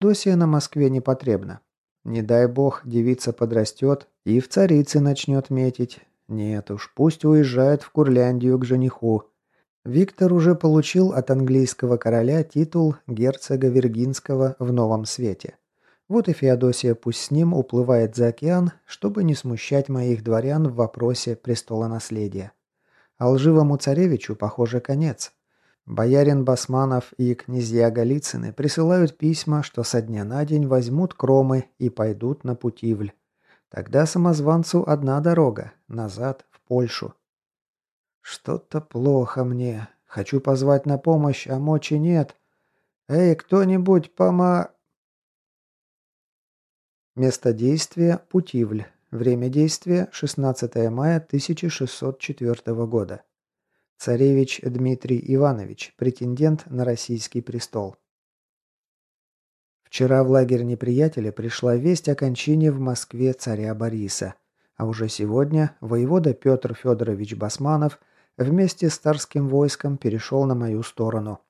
Досия на Москве не потребна. Не дай бог, девица подрастет и в царице начнет метить. Нет уж, пусть уезжает в Курляндию к жениху. Виктор уже получил от английского короля титул герцога Виргинского в новом свете. Вот и Феодосия пусть с ним уплывает за океан, чтобы не смущать моих дворян в вопросе престолонаследия. А лживому царевичу, похоже, конец. Боярин Басманов и князья Голицыны присылают письма, что со дня на день возьмут кромы и пойдут на Путивль. Тогда самозванцу одна дорога – назад, в Польшу. «Что-то плохо мне. Хочу позвать на помощь, а мочи нет. Эй, кто-нибудь, пома...» Место действия – Путивль. Время действия – 16 мая 1604 года. Царевич Дмитрий Иванович, претендент на российский престол. Вчера в лагерь неприятеля пришла весть о кончине в Москве царя Бориса, а уже сегодня воевода Петр Федорович Басманов вместе с царским войском перешел на мою сторону.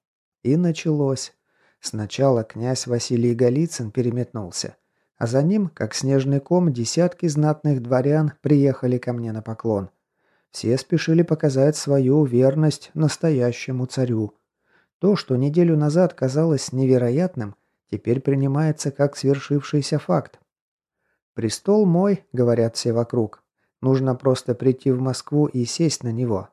И началось. Сначала князь Василий Голицын переметнулся, а за ним, как снежный ком, десятки знатных дворян приехали ко мне на поклон – все спешили показать свою верность настоящему царю. То, что неделю назад казалось невероятным, теперь принимается как свершившийся факт. «Престол мой», — говорят все вокруг. «Нужно просто прийти в Москву и сесть на него».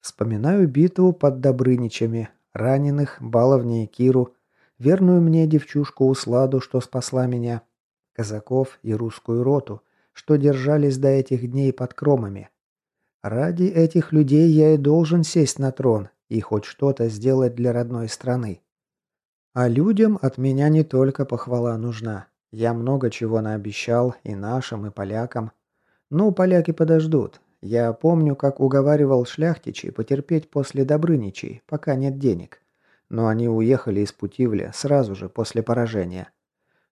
Вспоминаю битву под Добрыничами, раненых, баловнее Киру, верную мне девчушку Усладу, что спасла меня, казаков и русскую роту, что держались до этих дней под кромами. Ради этих людей я и должен сесть на трон и хоть что-то сделать для родной страны. А людям от меня не только похвала нужна. Я много чего наобещал и нашим, и полякам. Ну, поляки подождут. Я помню, как уговаривал шляхтичей потерпеть после Добрыничей, пока нет денег. Но они уехали из Путивля сразу же после поражения.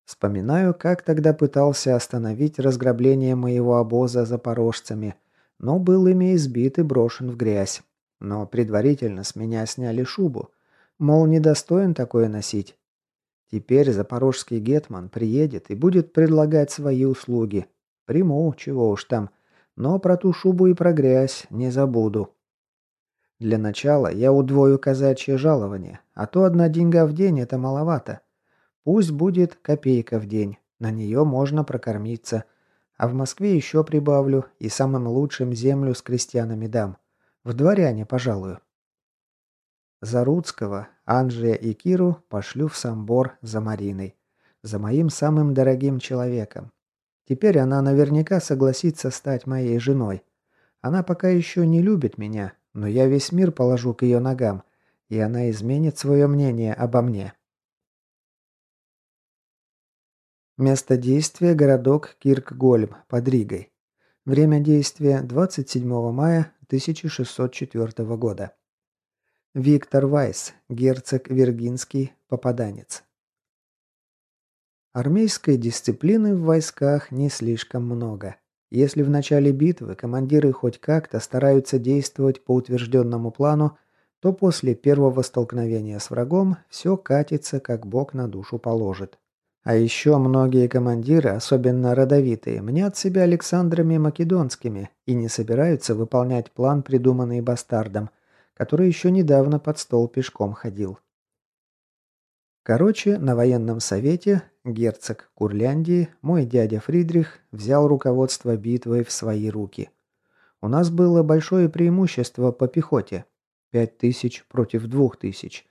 Вспоминаю, как тогда пытался остановить разграбление моего обоза запорожцами, но был ими избит и брошен в грязь. Но предварительно с меня сняли шубу. Мол, недостоин такое носить. Теперь запорожский гетман приедет и будет предлагать свои услуги. Приму, чего уж там. Но про ту шубу и про грязь не забуду. Для начала я удвою казачье жалование, а то одна деньга в день – это маловато. Пусть будет копейка в день, на нее можно прокормиться. А в Москве еще прибавлю и самым лучшим землю с крестьянами дам. В дворяне, пожалуй. Заруцкого, Анжия и Киру пошлю в Самбор за Мариной. За моим самым дорогим человеком. Теперь она наверняка согласится стать моей женой. Она пока еще не любит меня, но я весь мир положу к ее ногам, и она изменит свое мнение обо мне. Место действия – городок Киркгольм под Ригой. Время действия – 27 мая 1604 года. Виктор Вайс, герцог Виргинский, попаданец. Армейской дисциплины в войсках не слишком много. Если в начале битвы командиры хоть как-то стараются действовать по утвержденному плану, то после первого столкновения с врагом все катится, как бог на душу положит. А еще многие командиры, особенно родовитые, мнят себя Александрами Македонскими и не собираются выполнять план, придуманный бастардом, который еще недавно под стол пешком ходил. Короче, на военном совете герцог Курляндии, мой дядя Фридрих, взял руководство битвой в свои руки. У нас было большое преимущество по пехоте – 5000 против 2000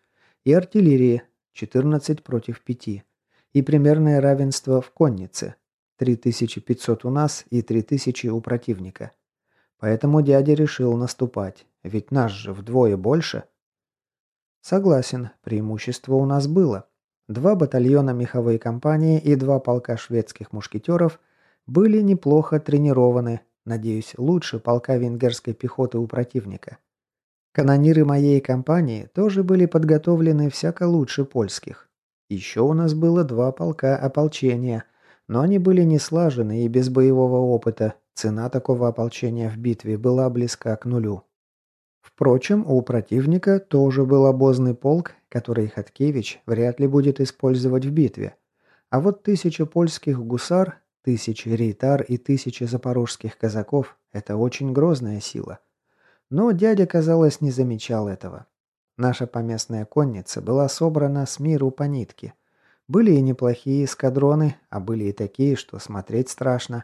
и артиллерии – 14 против 5 и примерное равенство в коннице. 3500 у нас и 3000 у противника. Поэтому дядя решил наступать, ведь нас же вдвое больше. Согласен, преимущество у нас было. Два батальона меховой компании и два полка шведских мушкетеров были неплохо тренированы, надеюсь, лучше полка венгерской пехоты у противника. Канониры моей компании тоже были подготовлены всяко лучше польских. Еще у нас было два полка ополчения, но они были не слажены и без боевого опыта, цена такого ополчения в битве была близка к нулю. Впрочем, у противника тоже был обозный полк, который Хаткевич вряд ли будет использовать в битве. А вот тысяча польских гусар, тысячи рейтар и тысячи запорожских казаков – это очень грозная сила. Но дядя, казалось, не замечал этого. Наша поместная конница была собрана с миру по нитке. Были и неплохие эскадроны, а были и такие, что смотреть страшно,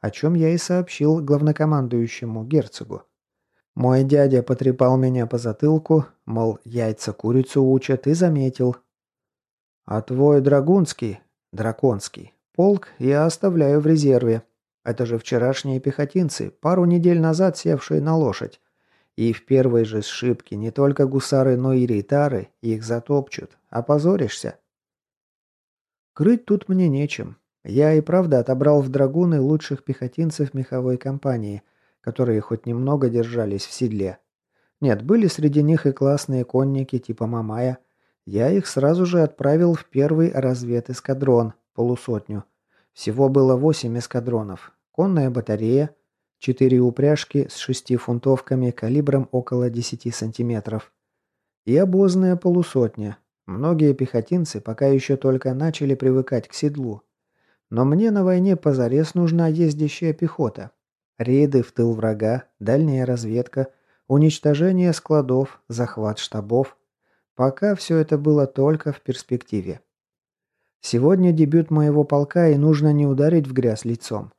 о чем я и сообщил главнокомандующему герцогу. Мой дядя потрепал меня по затылку, мол, яйца курицу учат, и заметил. «А твой драгунский, драконский, полк я оставляю в резерве. Это же вчерашние пехотинцы, пару недель назад севшие на лошадь. И в первой же сшибке не только гусары, но и рейтары их затопчут. Опозоришься. Крыть тут мне нечем. Я и правда отобрал в драгуны лучших пехотинцев меховой компании, которые хоть немного держались в седле. Нет, были среди них и классные конники типа Мамая. Я их сразу же отправил в первый разведэскадрон, полусотню. Всего было восемь эскадронов. Конная батарея – четыре упряжки с шестифунтовками калибром около 10 сантиметров. И обозная полусотня. Многие пехотинцы пока еще только начали привыкать к седлу. Но мне на войне позарез нужна ездящая пехота. Рейды в тыл врага, дальняя разведка, уничтожение складов, захват штабов. Пока все это было только в перспективе. Сегодня дебют моего полка и нужно не ударить в грязь лицом.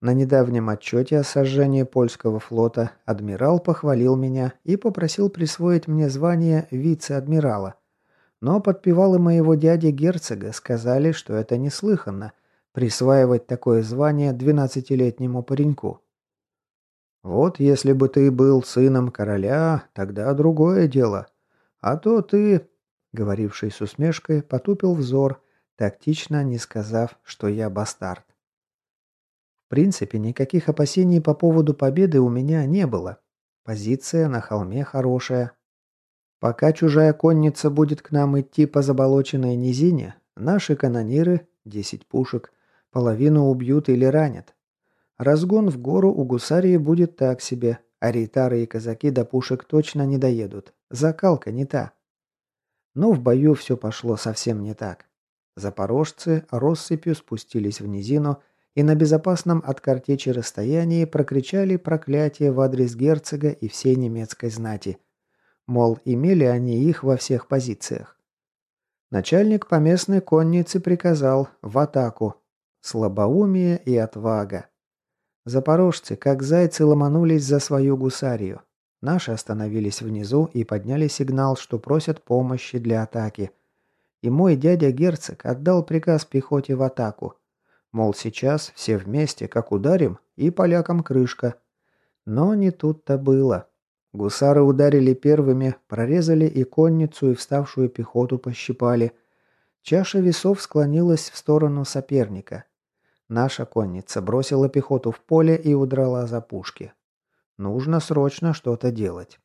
На недавнем отчете о сожжении польского флота адмирал похвалил меня и попросил присвоить мне звание вице-адмирала. Но подпевалы моего дяди герцога сказали, что это неслыханно – присваивать такое звание 12-летнему пареньку. «Вот если бы ты был сыном короля, тогда другое дело. А то ты...» – говоривший с усмешкой потупил взор, тактично не сказав, что я бастард. В принципе, никаких опасений по поводу победы у меня не было. Позиция на холме хорошая. Пока чужая конница будет к нам идти по заболоченной низине, наши канониры – 10 пушек, половину убьют или ранят. Разгон в гору у гусарии будет так себе, а рейтары и казаки до пушек точно не доедут. Закалка не та. Но в бою все пошло совсем не так. Запорожцы россыпью спустились в низину – и на безопасном от картечи расстоянии прокричали проклятие в адрес герцога и всей немецкой знати. Мол, имели они их во всех позициях. Начальник поместной конницы приказал «в атаку». Слабоумие и отвага. Запорожцы, как зайцы, ломанулись за свою гусарию. Наши остановились внизу и подняли сигнал, что просят помощи для атаки. И мой дядя-герцог отдал приказ пехоте в атаку – Мол, сейчас все вместе, как ударим, и полякам крышка. Но не тут-то было. Гусары ударили первыми, прорезали и конницу, и вставшую пехоту пощипали. Чаша весов склонилась в сторону соперника. Наша конница бросила пехоту в поле и удрала за пушки. Нужно срочно что-то делать.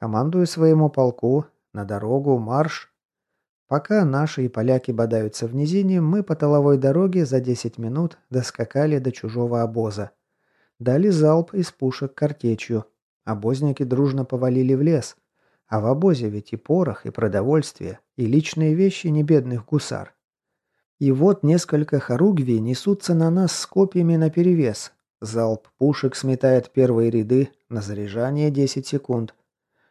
Командую своему полку, на дорогу марш Пока наши и поляки бодаются в низине, мы по толовой дороге за 10 минут доскакали до чужого обоза. Дали залп из пушек картечью. Обозники дружно повалили в лес. А в обозе ведь и порох, и продовольствие, и личные вещи небедных гусар. И вот несколько хоругви несутся на нас с копьями наперевес. Залп пушек сметает первые ряды, на заряжание 10 секунд.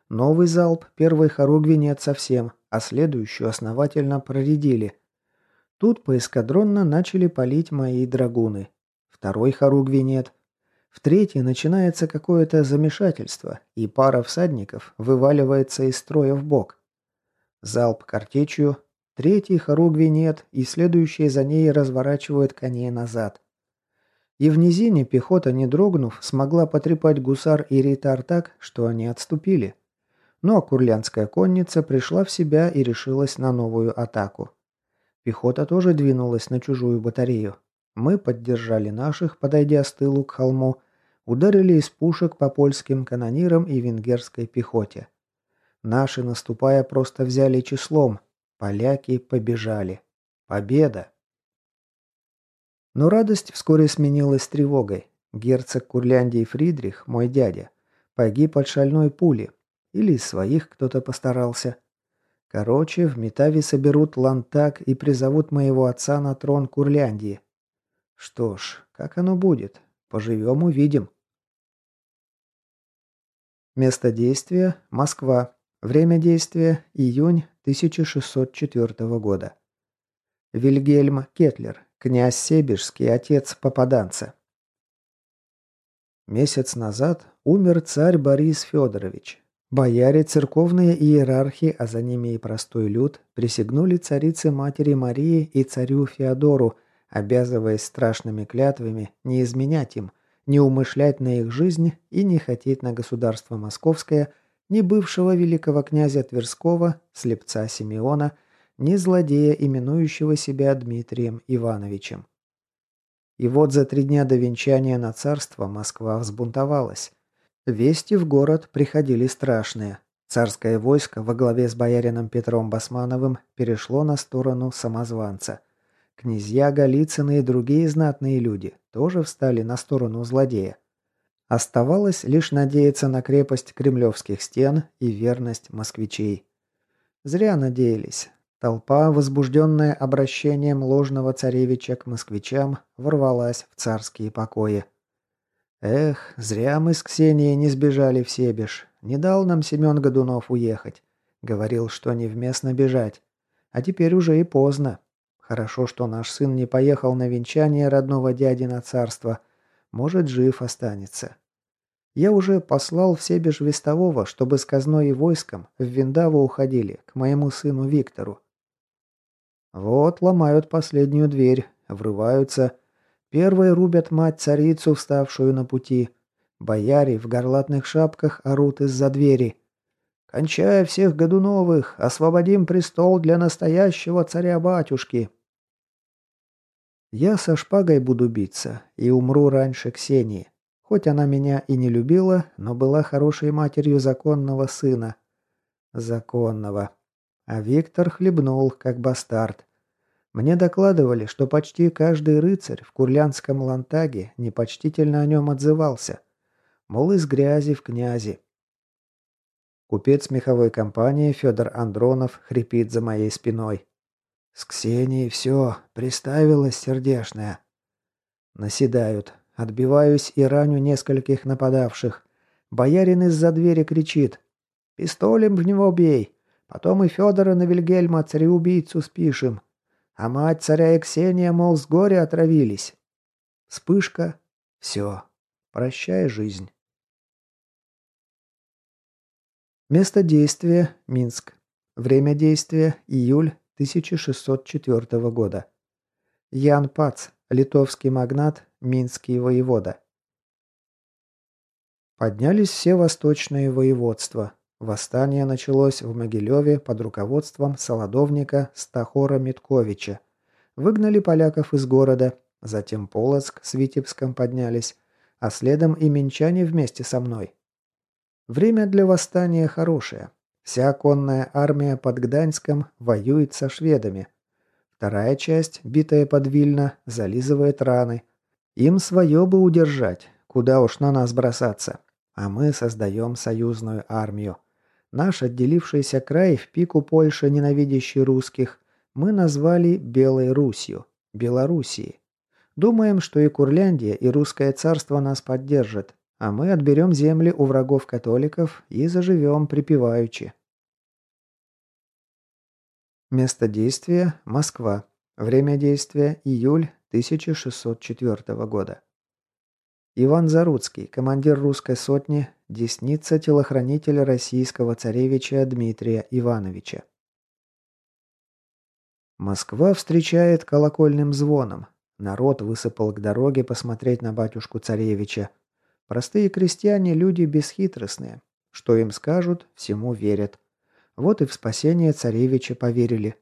Новый залп первой хоругви нет совсем, а следующую основательно проредили. Тут поэскадронно начали палить мои драгуны. Второй хоругви нет. В третьей начинается какое-то замешательство, и пара всадников вываливается из строя в бок. Залп картечью, хоругви нет, и следующие за ней разворачивают коней назад. И в низине пехота, не дрогнув, смогла потрепать гусар и ритар так, что они отступили. Но курлянская конница пришла в себя и решилась на новую атаку. Пехота тоже двинулась на чужую батарею. Мы поддержали наших, подойдя с тылу к холму, ударили из пушек по польским канонирам и венгерской пехоте. Наши, наступая, просто взяли числом. Поляки побежали. Победа! Но радость вскоре сменилась тревогой. Герцог Курляндии Фридрих, мой дядя, погиб от шальной пули, или из своих кто-то постарался. Короче, в Метаве соберут лантак и призовут моего отца на трон Курляндии. Что ж, как оно будет? Поживем, увидим. Место действия – Москва. Время действия – июнь 1604 года. Вильгельм Кетлер, князь Себежский, отец попаданца. Месяц назад умер царь Борис Федорович. Бояре, церковные иерархи, а за ними и простой люд, присягнули царице Матери Марии и царю Феодору, обязываясь страшными клятвами не изменять им, не умышлять на их жизнь и не хотеть на государство московское ни бывшего великого князя Тверского, слепца Симеона, ни злодея, именующего себя Дмитрием Ивановичем. И вот за три дня до венчания на царство Москва взбунтовалась. Вести в город приходили страшные. Царское войско во главе с боярином Петром Басмановым перешло на сторону самозванца. Князья Голицыны и другие знатные люди тоже встали на сторону злодея. Оставалось лишь надеяться на крепость кремлевских стен и верность москвичей. Зря надеялись. Толпа, возбужденная обращением ложного царевича к москвичам, ворвалась в царские покои. Эх, зря мы с Ксенией не сбежали в Себеж. Не дал нам Семен Годунов уехать. Говорил, что невместно бежать. А теперь уже и поздно. Хорошо, что наш сын не поехал на венчание родного дяди на царство. Может, жив останется. Я уже послал в Себеж Вестового, чтобы с казной и войском в Виндаву уходили, к моему сыну Виктору. Вот ломают последнюю дверь, врываются, Первые рубят мать-царицу, вставшую на пути. Бояре в горлатных шапках орут из-за двери. «Кончая всех Годуновых, освободим престол для настоящего царя-батюшки!» Я со шпагой буду биться и умру раньше Ксении. Хоть она меня и не любила, но была хорошей матерью законного сына. Законного. А Виктор хлебнул, как бастард. Мне докладывали, что почти каждый рыцарь в Курлянском лантаге непочтительно о нем отзывался. Мол, из грязи в князи. Купец меховой компании Федор Андронов хрипит за моей спиной. «С Ксенией все, приставилась сердешная». Наседают. Отбиваюсь и раню нескольких нападавших. Боярин из-за двери кричит. «Пистолем в него бей! Потом и Федора на Вильгельма, цареубийцу, спишем. А мать царя Эксения, мол, с горя отравились. Вспышка. Все. Прощай, жизнь. Место действия – Минск. Время действия – июль 1604 года. Ян Пац, литовский магнат, минский воевода. Поднялись все восточные воеводства. Восстание началось в Могилеве под руководством солодовника Стахора Митковича. Выгнали поляков из города, затем Полоцк с Витебском поднялись, а следом и минчане вместе со мной. Время для восстания хорошее. Вся конная армия под Гданьском воюет со шведами. Вторая часть, битая под Вильно, зализывает раны. Им свое бы удержать, куда уж на нас бросаться. А мы создаем союзную армию. Наш отделившийся край в пику Польши, ненавидящий русских, мы назвали Белой Русью, Белоруссией. Думаем, что и Курляндия, и русское царство нас поддержат, а мы отберем земли у врагов католиков и заживем припеваючи. Место действия – Москва. Время действия – июль 1604 года. Иван Заруцкий, командир русской сотни, десница телохранителя российского царевича Дмитрия Ивановича. Москва встречает колокольным звоном. Народ высыпал к дороге посмотреть на батюшку-царевича. Простые крестьяне – люди бесхитростные. Что им скажут, всему верят. Вот и в спасение царевича поверили.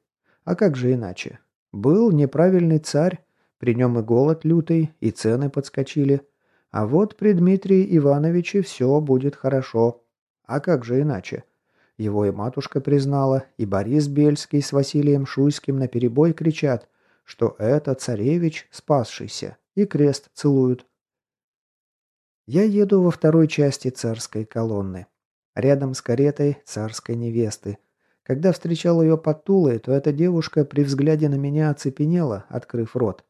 А как же иначе? Был неправильный царь, при нем и голод лютый, и цены подскочили – а вот при Дмитрии Ивановиче все будет хорошо. А как же иначе? Его и матушка признала, и Борис Бельский с Василием Шуйским наперебой кричат, что это царевич, спасшийся, и крест целуют. Я еду во второй части царской колонны. Рядом с каретой царской невесты. Когда встречал ее под Тулой, то эта девушка при взгляде на меня оцепенела, открыв рот.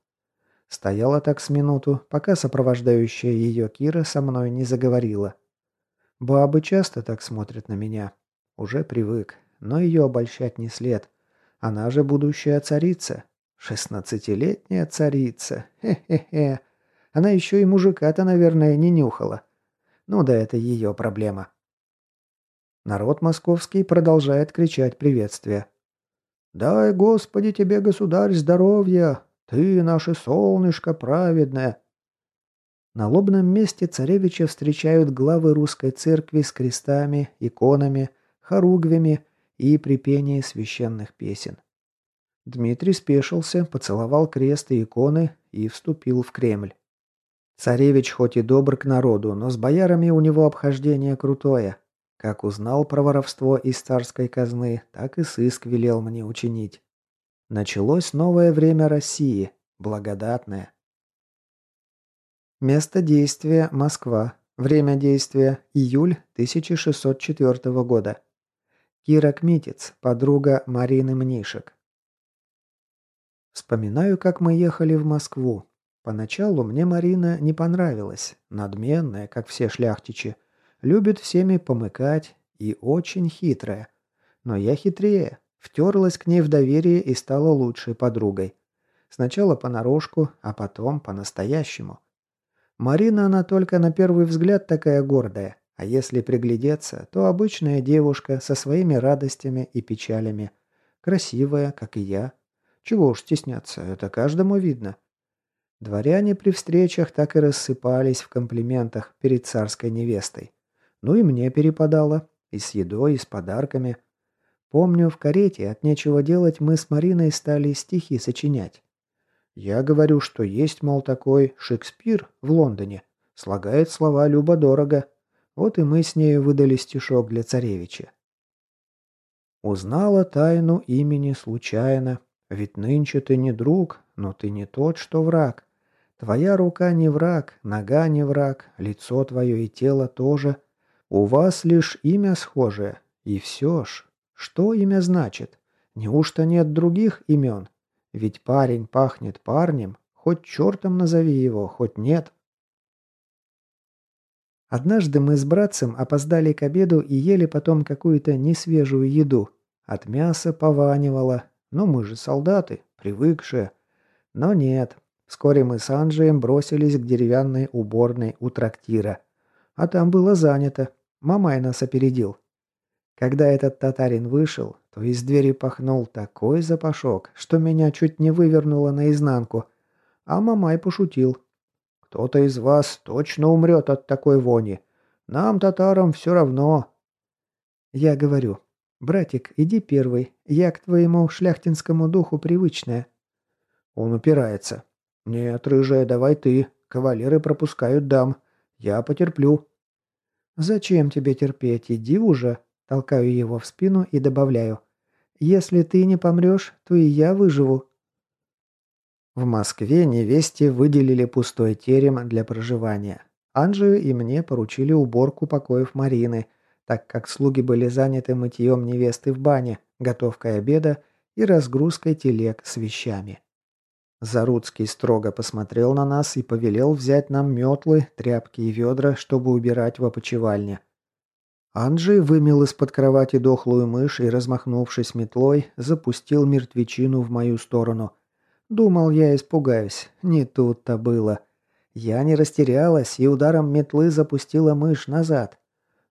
Стояла так с минуту, пока сопровождающая ее Кира со мной не заговорила. Бабы часто так смотрят на меня. Уже привык, но ее обольщать не след. Она же будущая царица. Шестнадцатилетняя царица. Хе-хе-хе. Она еще и мужика-то, наверное, не нюхала. Ну да, это ее проблема. Народ московский продолжает кричать приветствие. «Дай, Господи, тебе, государь, здоровья! Ты наше солнышко праведное!» На лобном месте царевича встречают главы русской церкви с крестами, иконами, хоругвями и при священных песен. Дмитрий спешился, поцеловал крест и иконы и вступил в Кремль. Царевич хоть и добр к народу, но с боярами у него обхождение крутое. Как узнал про воровство из царской казны, так и сыск велел мне учинить. Началось новое время России, благодатное. Место действия – Москва. Время действия – июль 1604 года. Кира Кмитец, подруга Марины Мнишек. Вспоминаю, как мы ехали в Москву. Поначалу мне Марина не понравилась, надменная, как все шляхтичи, любит всеми помыкать и очень хитрая. Но я хитрее, Втерлась к ней в доверие и стала лучшей подругой. Сначала понарошку, а потом по-настоящему. Марина, она только на первый взгляд такая гордая, а если приглядеться, то обычная девушка со своими радостями и печалями. Красивая, как и я. Чего уж стесняться, это каждому видно. Дворяне при встречах так и рассыпались в комплиментах перед царской невестой. Ну и мне перепадало. И с едой, и с подарками. Помню, в карете от нечего делать мы с Мариной стали стихи сочинять. Я говорю, что есть, мол, такой Шекспир в Лондоне. Слагает слова любо-дорого. Вот и мы с ней выдали стишок для царевича. Узнала тайну имени случайно. Ведь нынче ты не друг, но ты не тот, что враг. Твоя рука не враг, нога не враг, лицо твое и тело тоже. У вас лишь имя схожее, и все ж что имя значит? Неужто нет других имен? Ведь парень пахнет парнем, хоть чертом назови его, хоть нет. Однажды мы с братцем опоздали к обеду и ели потом какую-то несвежую еду. От мяса пованивало. Но мы же солдаты, привыкшие. Но нет. Вскоре мы с Анджием бросились к деревянной уборной у трактира. А там было занято. Мамай нас опередил. Когда этот татарин вышел, то из двери пахнул такой запашок, что меня чуть не вывернуло наизнанку. А Мамай пошутил. «Кто-то из вас точно умрет от такой вони. Нам, татарам, все равно». Я говорю. «Братик, иди первый. Я к твоему шляхтинскому духу привычная». Он упирается. «Нет, рыжая, давай ты. Кавалеры пропускают дам. Я потерплю». «Зачем тебе терпеть? Иди уже», Толкаю его в спину и добавляю. «Если ты не помрешь, то и я выживу». В Москве невесте выделили пустой терем для проживания. Анже и мне поручили уборку покоев Марины, так как слуги были заняты мытьем невесты в бане, готовкой обеда и разгрузкой телег с вещами. Заруцкий строго посмотрел на нас и повелел взять нам метлы, тряпки и ведра, чтобы убирать в опочивальне. Анджей вымел из-под кровати дохлую мышь и, размахнувшись метлой, запустил мертвечину в мою сторону. Думал, я испугаюсь. Не тут-то было. Я не растерялась и ударом метлы запустила мышь назад.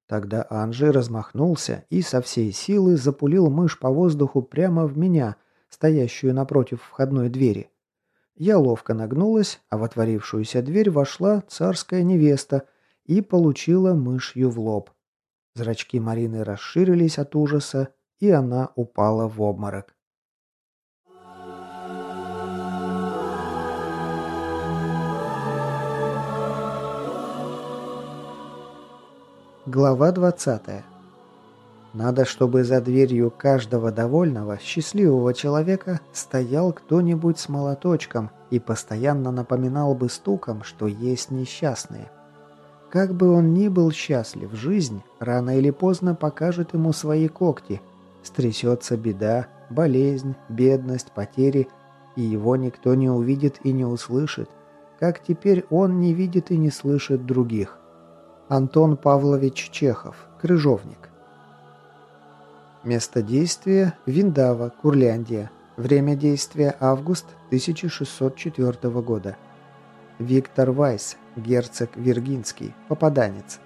Тогда Анджей размахнулся и со всей силы запулил мышь по воздуху прямо в меня, стоящую напротив входной двери. Я ловко нагнулась, а в отворившуюся дверь вошла царская невеста и получила мышью в лоб. Зрачки Марины расширились от ужаса, и она упала в обморок. Глава 20. Надо, чтобы за дверью каждого довольного, счастливого человека стоял кто-нибудь с молоточком и постоянно напоминал бы стуком, что есть несчастные. Как бы он ни был счастлив, жизнь рано или поздно покажет ему свои когти. Стрясется беда, болезнь, бедность, потери, и его никто не увидит и не услышит, как теперь он не видит и не слышит других. Антон Павлович Чехов, крыжовник. Место действия – Виндава, Курляндия. Время действия – август 1604 года. Виктор Вайс, герцог Виргинский, попаданец.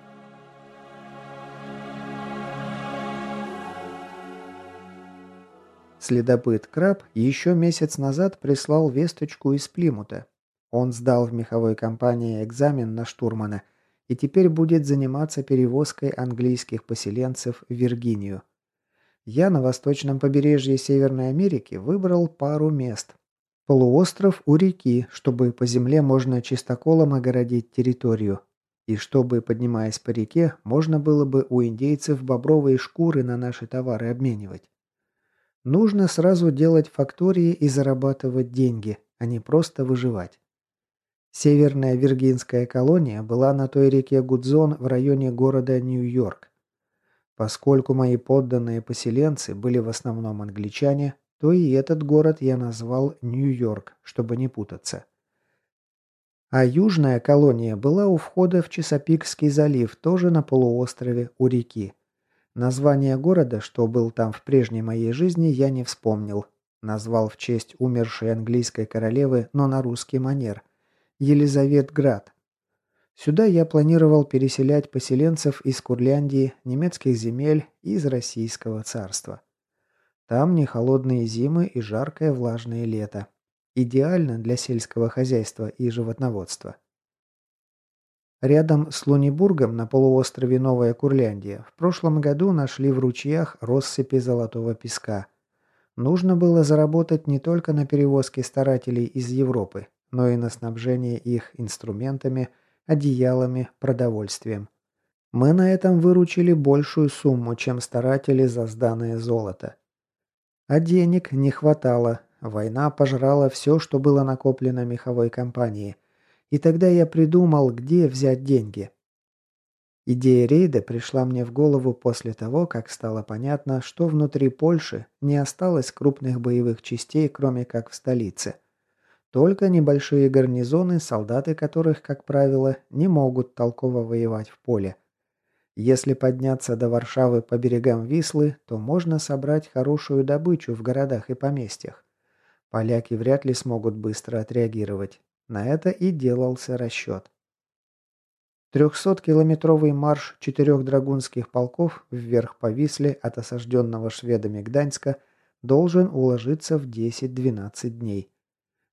Следопыт Краб еще месяц назад прислал весточку из Плимута. Он сдал в меховой компании экзамен на штурмана и теперь будет заниматься перевозкой английских поселенцев в Виргинию. Я на восточном побережье Северной Америки выбрал пару мест, Полуостров у реки, чтобы по земле можно чистоколом огородить территорию. И чтобы, поднимаясь по реке, можно было бы у индейцев бобровые шкуры на наши товары обменивать. Нужно сразу делать фактории и зарабатывать деньги, а не просто выживать. Северная Виргинская колония была на той реке Гудзон в районе города Нью-Йорк. Поскольку мои подданные поселенцы были в основном англичане, то и этот город я назвал Нью-Йорк, чтобы не путаться. А южная колония была у входа в Чесопикский залив, тоже на полуострове у реки. Название города, что был там в прежней моей жизни, я не вспомнил. Назвал в честь умершей английской королевы, но на русский манер. Елизаветград. Сюда я планировал переселять поселенцев из Курляндии, немецких земель и из Российского царства. Там не холодные зимы и жаркое влажное лето. Идеально для сельского хозяйства и животноводства. Рядом с Лунибургом на полуострове Новая Курляндия в прошлом году нашли в ручьях россыпи золотого песка. Нужно было заработать не только на перевозке старателей из Европы, но и на снабжение их инструментами, одеялами, продовольствием. Мы на этом выручили большую сумму, чем старатели за сданное золото. А денег не хватало. Война пожрала все, что было накоплено меховой компанией. И тогда я придумал, где взять деньги. Идея рейда пришла мне в голову после того, как стало понятно, что внутри Польши не осталось крупных боевых частей, кроме как в столице. Только небольшие гарнизоны, солдаты которых, как правило, не могут толково воевать в поле – если подняться до Варшавы по берегам Вислы, то можно собрать хорошую добычу в городах и поместьях. Поляки вряд ли смогут быстро отреагировать. На это и делался расчет. 300-километровый марш четырех драгунских полков вверх по Висле от осажденного шведами Гданьска должен уложиться в 10-12 дней.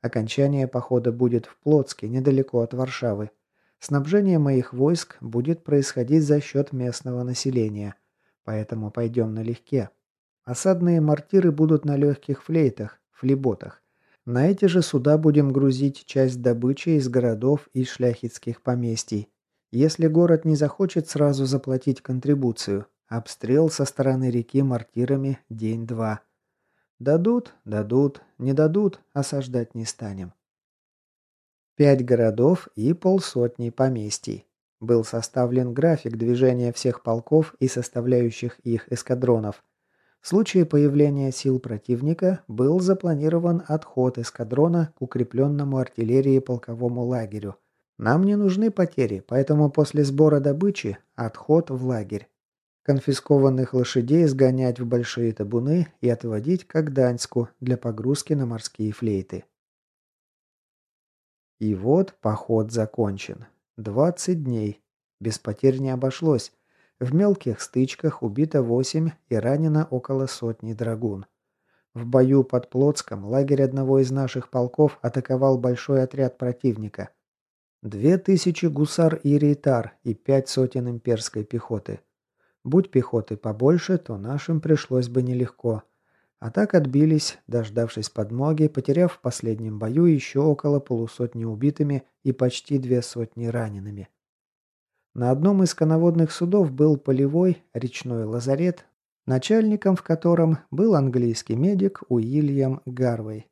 Окончание похода будет в Плотске, недалеко от Варшавы. Снабжение моих войск будет происходить за счет местного населения, поэтому пойдем налегке. Осадные мортиры будут на легких флейтах, флеботах. На эти же суда будем грузить часть добычи из городов и шляхетских поместий. Если город не захочет сразу заплатить контрибуцию, обстрел со стороны реки мортирами день-два. Дадут, дадут, не дадут, осаждать не станем. Пять городов и полсотни поместий. Был составлен график движения всех полков и составляющих их эскадронов. В случае появления сил противника был запланирован отход эскадрона к укрепленному артиллерии полковому лагерю. Нам не нужны потери, поэтому после сбора добычи отход в лагерь. Конфискованных лошадей сгонять в большие табуны и отводить к Гданьску для погрузки на морские флейты. И вот поход закончен. 20 дней. Без потерь не обошлось. В мелких стычках убито 8 и ранено около сотни драгун. В бою под Плотском лагерь одного из наших полков атаковал большой отряд противника. Две тысячи гусар и рейтар и пять сотен имперской пехоты. Будь пехоты побольше, то нашим пришлось бы нелегко – а так отбились, дождавшись подмоги, потеряв в последнем бою еще около полусотни убитыми и почти две сотни ранеными. На одном из коноводных судов был полевой речной лазарет, начальником в котором был английский медик Уильям Гарвей,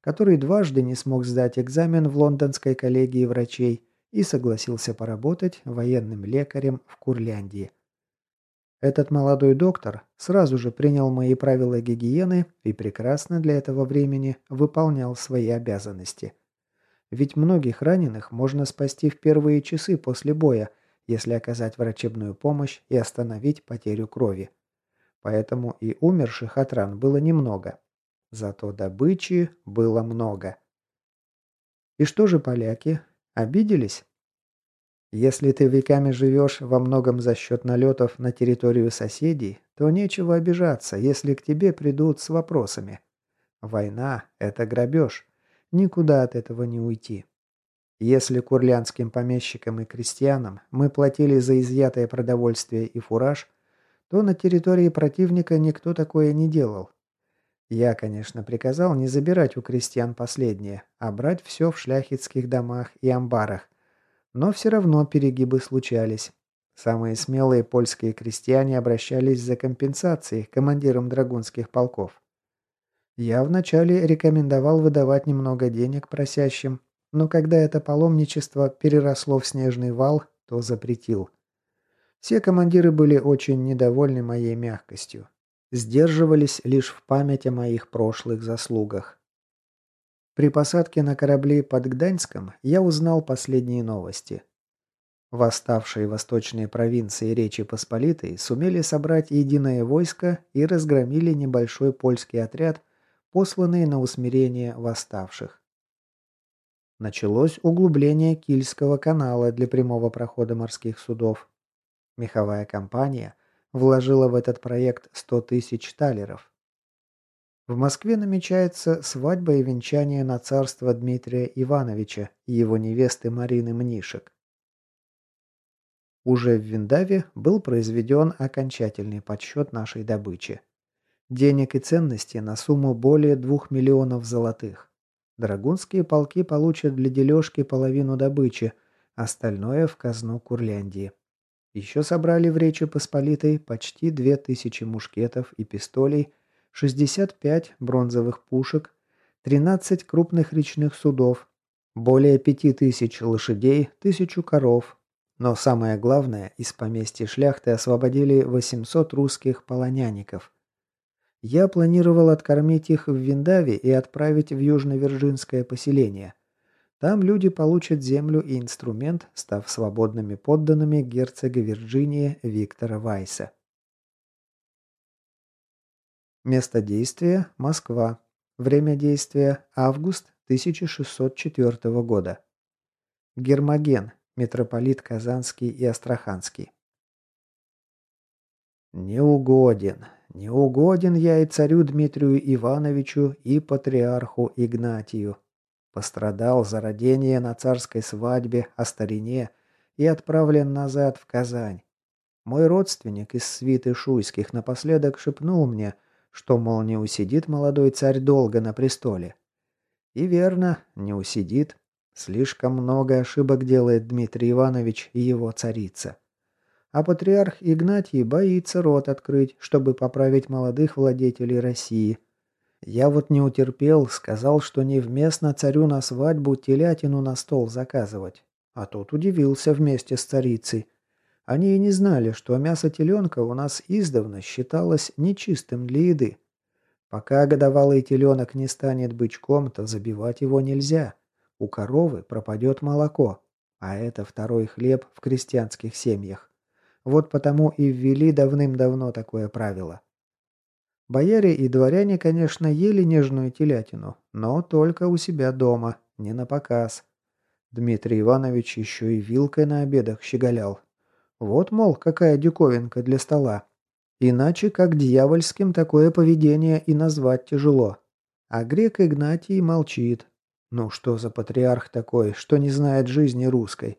который дважды не смог сдать экзамен в лондонской коллегии врачей и согласился поработать военным лекарем в Курляндии – этот молодой доктор сразу же принял мои правила гигиены и прекрасно для этого времени выполнял свои обязанности. Ведь многих раненых можно спасти в первые часы после боя, если оказать врачебную помощь и остановить потерю крови. Поэтому и умерших от ран было немного. Зато добычи было много. И что же поляки? Обиделись? Если ты веками живешь во многом за счет налетов на территорию соседей, то нечего обижаться, если к тебе придут с вопросами. Война – это грабеж. Никуда от этого не уйти. Если курлянским помещикам и крестьянам мы платили за изъятое продовольствие и фураж, то на территории противника никто такое не делал. Я, конечно, приказал не забирать у крестьян последнее, а брать все в шляхетских домах и амбарах, но все равно перегибы случались. Самые смелые польские крестьяне обращались за компенсацией к командирам драгунских полков. Я вначале рекомендовал выдавать немного денег просящим, но когда это паломничество переросло в снежный вал, то запретил. Все командиры были очень недовольны моей мягкостью. Сдерживались лишь в память о моих прошлых заслугах. При посадке на корабли под Гданьском я узнал последние новости. Восставшие восточные провинции Речи Посполитой сумели собрать единое войско и разгромили небольшой польский отряд, посланный на усмирение восставших. Началось углубление Кильского канала для прямого прохода морских судов. Меховая компания вложила в этот проект 100 тысяч талеров – в Москве намечается свадьба и венчание на царство Дмитрия Ивановича и его невесты Марины Мнишек. Уже в Виндаве был произведен окончательный подсчет нашей добычи. Денег и ценностей на сумму более двух миллионов золотых. Драгунские полки получат для дележки половину добычи, остальное в казну Курляндии. Еще собрали в Речи Посполитой почти 2000 мушкетов и пистолей – 65 бронзовых пушек, 13 крупных речных судов, более 5000 лошадей, 1000 коров. Но самое главное, из поместья шляхты освободили 800 русских полоняников. Я планировал откормить их в Виндаве и отправить в Южно-Вирджинское поселение. Там люди получат землю и инструмент, став свободными подданными герцога Вирджинии Виктора Вайса. Место действия – Москва. Время действия – август 1604 года. Гермоген, митрополит Казанский и Астраханский. «Неугоден, неугоден я и царю Дмитрию Ивановичу, и патриарху Игнатию. Пострадал за родение на царской свадьбе о старине и отправлен назад в Казань. Мой родственник из свиты Шуйских напоследок шепнул мне – что, мол, не усидит молодой царь долго на престоле. И верно, не усидит. Слишком много ошибок делает Дмитрий Иванович и его царица. А патриарх Игнатий боится рот открыть, чтобы поправить молодых владетелей России. Я вот не утерпел, сказал, что невместно царю на свадьбу телятину на стол заказывать. А тот удивился вместе с царицей. Они и не знали, что мясо теленка у нас издавна считалось нечистым для еды. Пока годовалый теленок не станет бычком, то забивать его нельзя. У коровы пропадет молоко, а это второй хлеб в крестьянских семьях. Вот потому и ввели давным-давно такое правило. Бояре и дворяне, конечно, ели нежную телятину, но только у себя дома, не на показ. Дмитрий Иванович еще и вилкой на обедах щеголял, вот, мол, какая диковинка для стола. Иначе, как дьявольским, такое поведение и назвать тяжело. А грек Игнатий молчит. Ну что за патриарх такой, что не знает жизни русской?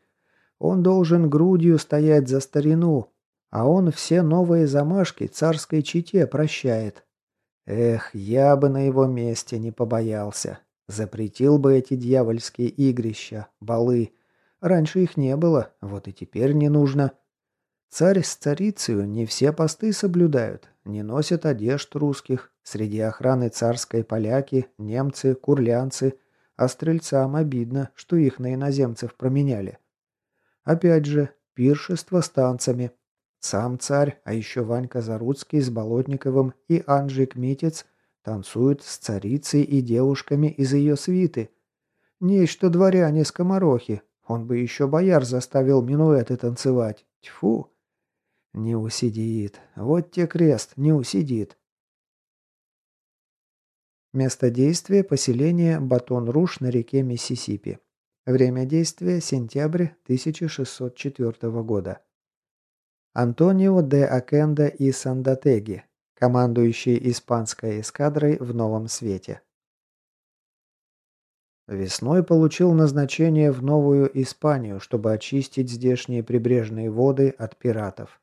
Он должен грудью стоять за старину, а он все новые замашки царской чите прощает. Эх, я бы на его месте не побоялся. Запретил бы эти дьявольские игрища, балы. Раньше их не было, вот и теперь не нужно. — Царь с царицею не все посты соблюдают, не носят одежд русских, среди охраны царской поляки, немцы, курлянцы, а стрельцам обидно, что их на иноземцев променяли. Опять же, пиршество с танцами. Сам царь, а еще Ванька Заруцкий с Болотниковым и Анжик Митец танцуют с царицей и девушками из ее свиты. Нечто дворяне-скоморохи, он бы еще бояр заставил минуэты танцевать. Тьфу! Не усидит. Вот те крест, не усидит. Место действия – поселение Батон-Руш на реке Миссисипи. Время действия – сентябрь 1604 года. Антонио де Акенда и Сандатеги, командующий испанской эскадрой в Новом Свете. Весной получил назначение в Новую Испанию, чтобы очистить здешние прибрежные воды от пиратов.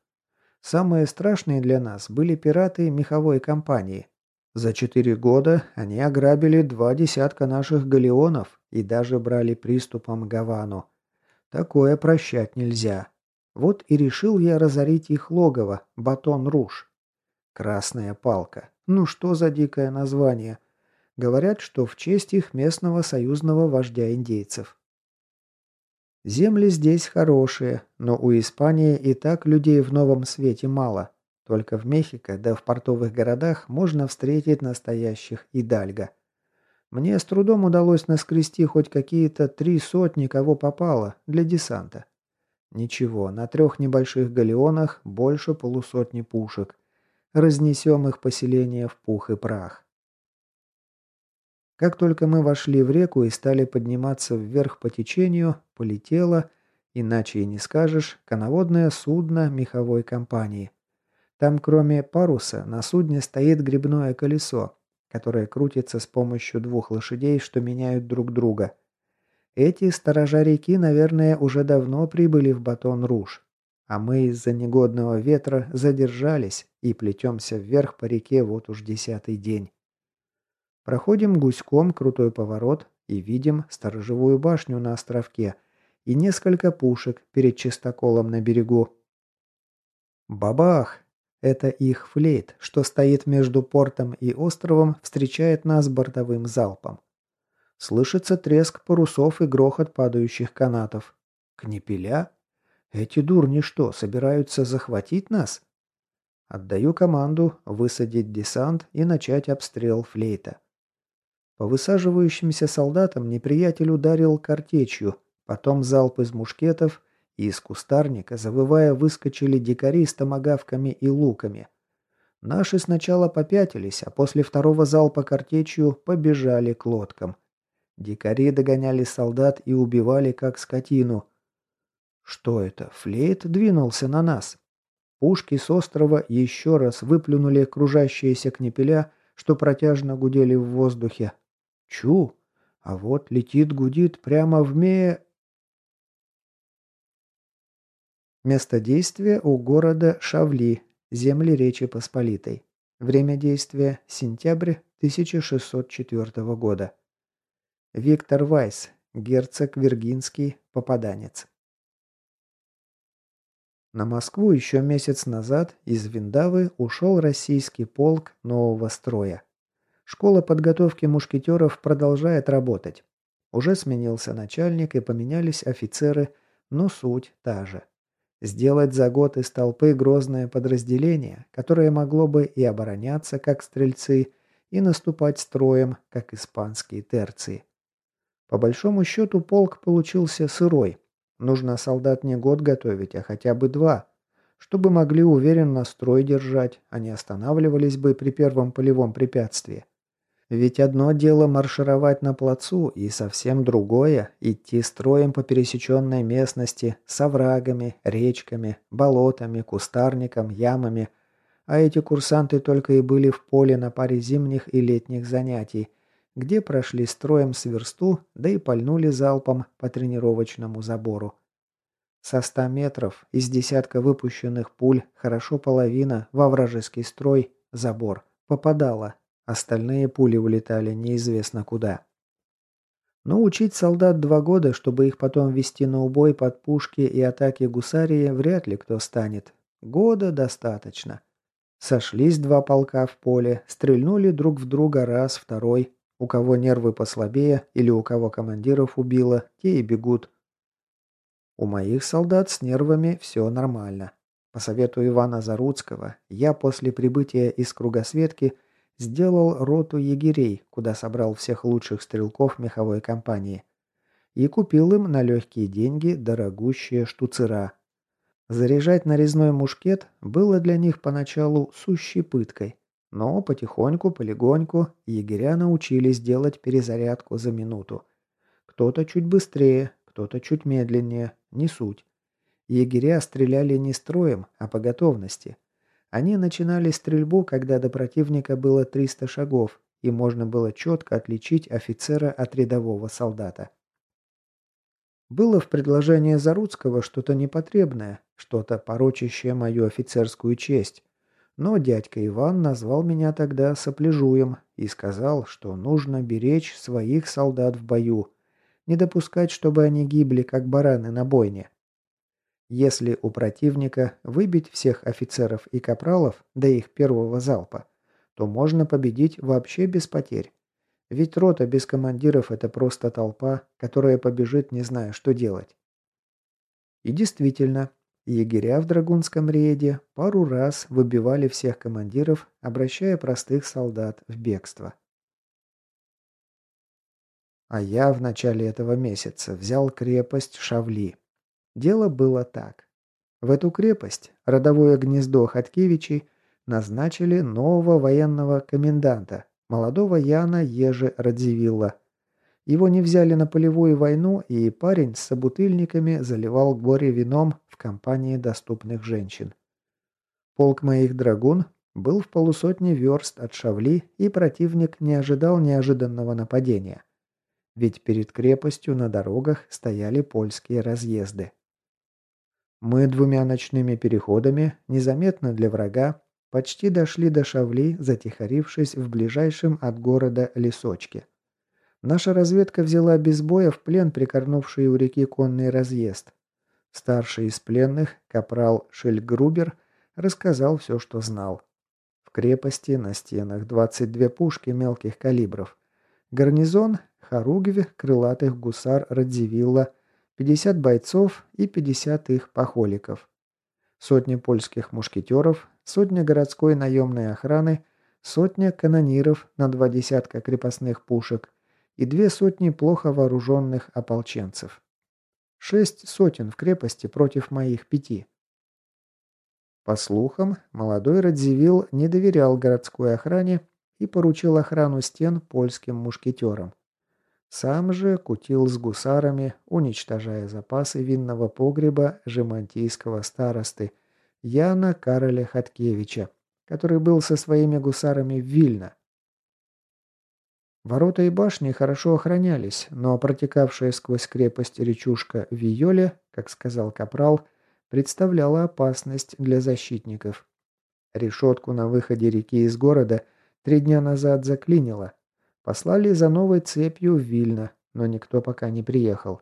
Самые страшные для нас были пираты меховой компании. За четыре года они ограбили два десятка наших галеонов и даже брали приступом Гавану. Такое прощать нельзя. Вот и решил я разорить их логово, Батон Руж. Красная палка. Ну что за дикое название? Говорят, что в честь их местного союзного вождя индейцев. Земли здесь хорошие, но у Испании и так людей в новом свете мало. Только в Мехико, да в портовых городах можно встретить настоящих идальго. Мне с трудом удалось наскрести хоть какие-то три сотни, кого попало, для десанта. Ничего, на трех небольших галеонах больше полусотни пушек. Разнесем их поселение в пух и прах. Как только мы вошли в реку и стали подниматься вверх по течению, полетело, иначе и не скажешь, коноводное судно меховой компании. Там кроме паруса на судне стоит грибное колесо, которое крутится с помощью двух лошадей, что меняют друг друга. Эти сторожа реки, наверное, уже давно прибыли в Батон-Руж, а мы из-за негодного ветра задержались и плетемся вверх по реке вот уж десятый день. Проходим гуськом крутой поворот и видим сторожевую башню на островке и несколько пушек перед чистоколом на берегу. Бабах! Это их флейт, что стоит между портом и островом, встречает нас бортовым залпом. Слышится треск парусов и грохот падающих канатов. Кнепеля? Эти дурни что, собираются захватить нас? Отдаю команду высадить десант и начать обстрел флейта. По высаживающимся солдатам неприятель ударил картечью, потом залп из мушкетов, и из кустарника, завывая, выскочили дикари с томагавками и луками. Наши сначала попятились, а после второго залпа картечью побежали к лодкам. Дикари догоняли солдат и убивали, как скотину. Что это? Флейт двинулся на нас. Пушки с острова еще раз выплюнули кружащиеся кнепеля, что протяжно гудели в воздухе, Чу! А вот летит, гудит прямо в ме... Место действия у города Шавли, земли Речи Посполитой. Время действия – сентябрь 1604 года. Виктор Вайс, герцог Виргинский, попаданец. На Москву еще месяц назад из Виндавы ушел российский полк нового строя. Школа подготовки мушкетеров продолжает работать. Уже сменился начальник и поменялись офицеры, но суть та же. Сделать за год из толпы грозное подразделение, которое могло бы и обороняться, как стрельцы, и наступать строем, как испанские терции. По большому счету полк получился сырой. Нужно солдат не год готовить, а хотя бы два, чтобы могли уверенно строй держать, а не останавливались бы при первом полевом препятствии. Ведь одно дело маршировать на плацу, и совсем другое – идти строем по пересеченной местности с оврагами, речками, болотами, кустарником, ямами. А эти курсанты только и были в поле на паре зимних и летних занятий, где прошли строем с версту, да и пальнули залпом по тренировочному забору. Со ста метров из десятка выпущенных пуль хорошо половина во вражеский строй, забор, попадала, Остальные пули улетали неизвестно куда. Но учить солдат два года, чтобы их потом вести на убой под пушки и атаки гусарии, вряд ли кто станет. Года достаточно. Сошлись два полка в поле, стрельнули друг в друга раз, второй. У кого нервы послабее или у кого командиров убило, те и бегут. У моих солдат с нервами все нормально. По совету Ивана Заруцкого, я после прибытия из кругосветки сделал роту егерей, куда собрал всех лучших стрелков меховой компании. И купил им на легкие деньги дорогущие штуцера. Заряжать нарезной мушкет было для них поначалу сущей пыткой, но потихоньку, полегоньку егеря научились делать перезарядку за минуту. Кто-то чуть быстрее, кто-то чуть медленнее, не суть. Егеря стреляли не строем, а по готовности – они начинали стрельбу, когда до противника было 300 шагов, и можно было четко отличить офицера от рядового солдата. Было в предложении Заруцкого что-то непотребное, что-то порочащее мою офицерскую честь. Но дядька Иван назвал меня тогда сопляжуем и сказал, что нужно беречь своих солдат в бою, не допускать, чтобы они гибли, как бараны на бойне. Если у противника выбить всех офицеров и капралов до их первого залпа, то можно победить вообще без потерь. Ведь рота без командиров – это просто толпа, которая побежит, не зная, что делать. И действительно, егеря в Драгунском рейде пару раз выбивали всех командиров, обращая простых солдат в бегство. А я в начале этого месяца взял крепость Шавли – Дело было так. В эту крепость, родовое гнездо Хаткевичей, назначили нового военного коменданта, молодого Яна Ежи Радзивилла. Его не взяли на полевую войну, и парень с собутыльниками заливал горе вином в компании доступных женщин. Полк моих драгун был в полусотне верст от Шавли, и противник не ожидал неожиданного нападения. Ведь перед крепостью на дорогах стояли польские разъезды. Мы двумя ночными переходами, незаметно для врага, почти дошли до Шавли, затихарившись в ближайшем от города лесочке. Наша разведка взяла без боя в плен прикорнувший у реки конный разъезд. Старший из пленных, капрал Шельгрубер, рассказал все, что знал. В крепости на стенах 22 пушки мелких калибров. Гарнизон – Харугви, крылатых гусар Радзивилла – 50 бойцов и 50 их похоликов, сотня польских мушкетеров, сотня городской наемной охраны, сотня канониров на два десятка крепостных пушек и две сотни плохо вооруженных ополченцев. Шесть сотен в крепости против моих пяти. По слухам, молодой Радзивилл не доверял городской охране и поручил охрану стен польским мушкетерам. Сам же кутил с гусарами, уничтожая запасы винного погреба жемантийского старосты Яна Кароля Хаткевича, который был со своими гусарами в Вильно. Ворота и башни хорошо охранялись, но протекавшая сквозь крепость речушка Виоле, как сказал Капрал, представляла опасность для защитников. Решетку на выходе реки из города три дня назад заклинило – Послали за новой цепью в Вильно, но никто пока не приехал.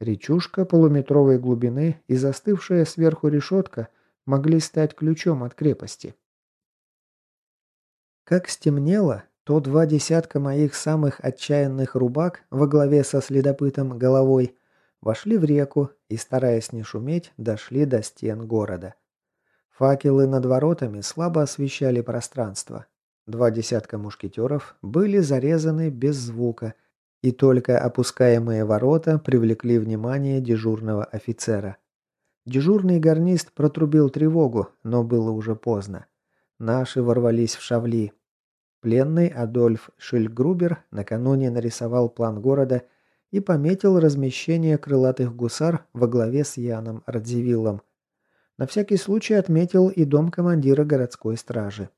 Речушка полуметровой глубины и застывшая сверху решетка могли стать ключом от крепости. Как стемнело, то два десятка моих самых отчаянных рубак во главе со следопытом головой вошли в реку и, стараясь не шуметь, дошли до стен города. Факелы над воротами слабо освещали пространство, Два десятка мушкетеров были зарезаны без звука, и только опускаемые ворота привлекли внимание дежурного офицера. Дежурный гарнист протрубил тревогу, но было уже поздно. Наши ворвались в Шавли. Пленный Адольф Шильгрубер накануне нарисовал план города и пометил размещение крылатых гусар во главе с Яном Радзивиллом. На всякий случай отметил и дом командира городской стражи.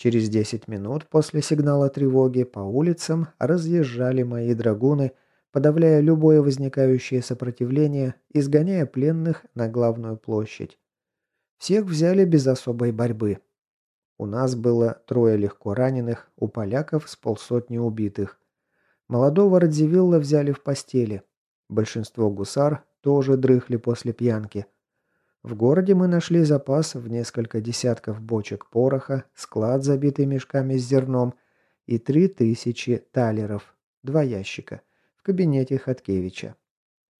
Через 10 минут после сигнала тревоги по улицам разъезжали мои драгуны, подавляя любое возникающее сопротивление, изгоняя пленных на главную площадь. Всех взяли без особой борьбы. У нас было трое легко раненых, у поляков с полсотни убитых. Молодого Радзивилла взяли в постели. Большинство гусар тоже дрыхли после пьянки – в городе мы нашли запас в несколько десятков бочек пороха, склад, забитый мешками с зерном, и три тысячи талеров, два ящика, в кабинете Хаткевича.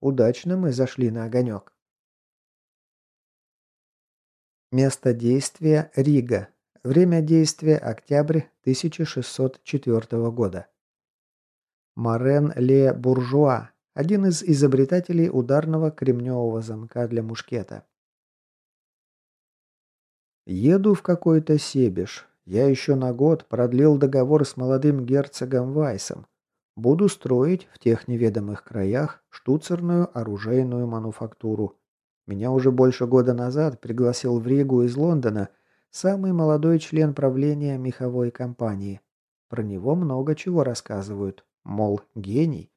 Удачно мы зашли на огонек. Место действия – Рига. Время действия – октябрь 1604 года. Марен Ле Буржуа – один из изобретателей ударного кремневого замка для мушкета. Еду в какой-то Себеж. Я еще на год продлил договор с молодым герцогом Вайсом. Буду строить в тех неведомых краях штуцерную оружейную мануфактуру. Меня уже больше года назад пригласил в Ригу из Лондона самый молодой член правления меховой компании. Про него много чего рассказывают. Мол, гений.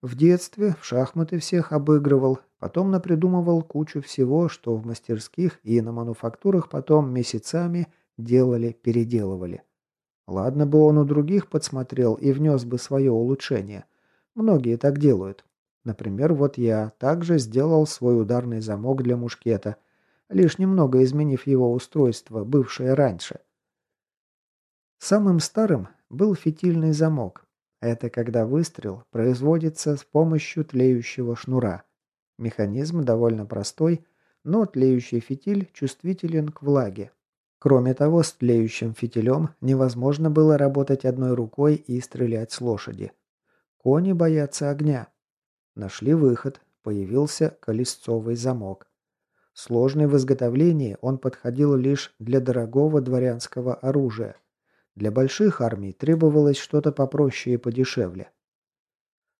В детстве в шахматы всех обыгрывал, потом напридумывал кучу всего, что в мастерских и на мануфактурах потом месяцами делали-переделывали. Ладно бы он у других подсмотрел и внес бы свое улучшение. Многие так делают. Например, вот я также сделал свой ударный замок для мушкета, лишь немного изменив его устройство, бывшее раньше. Самым старым был фитильный замок, это когда выстрел производится с помощью тлеющего шнура. Механизм довольно простой, но тлеющий фитиль чувствителен к влаге. Кроме того, с тлеющим фитилем невозможно было работать одной рукой и стрелять с лошади. Кони боятся огня. Нашли выход, появился колесцовый замок. Сложный в изготовлении, он подходил лишь для дорогого дворянского оружия – для больших армий требовалось что-то попроще и подешевле.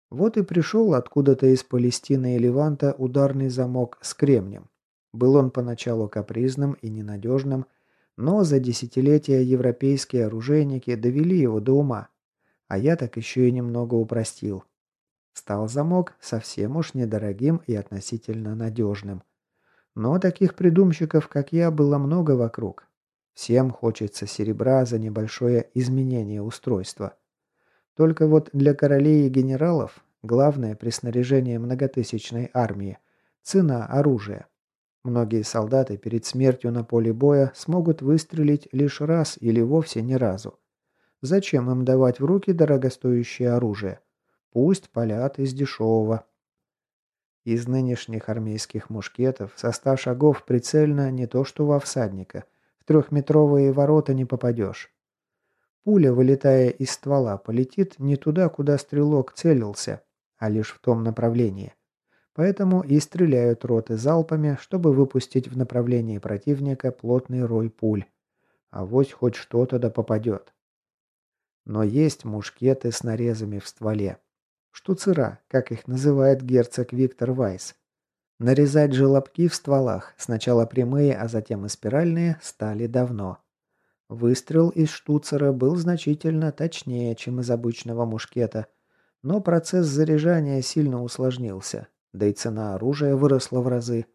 Вот и пришел откуда-то из Палестины и Леванта ударный замок с кремнем. Был он поначалу капризным и ненадежным, но за десятилетия европейские оружейники довели его до ума. А я так еще и немного упростил. Стал замок совсем уж недорогим и относительно надежным. Но таких придумщиков, как я, было много вокруг. Всем хочется серебра за небольшое изменение устройства. Только вот для королей и генералов главное при снаряжении многотысячной армии – цена оружия. Многие солдаты перед смертью на поле боя смогут выстрелить лишь раз или вовсе ни разу. Зачем им давать в руки дорогостоящее оружие? Пусть палят из дешевого. Из нынешних армейских мушкетов со ста шагов прицельно не то что во всадника – трехметровые ворота не попадешь. Пуля, вылетая из ствола, полетит не туда, куда стрелок целился, а лишь в том направлении. Поэтому и стреляют роты залпами, чтобы выпустить в направлении противника плотный рой пуль. А вось хоть что-то да попадет. Но есть мушкеты с нарезами в стволе. Штуцера, как их называет герцог Виктор Вайс. Нарезать желобки в стволах, сначала прямые, а затем и спиральные, стали давно. Выстрел из штуцера был значительно точнее, чем из обычного мушкета, но процесс заряжания сильно усложнился, да и цена оружия выросла в разы.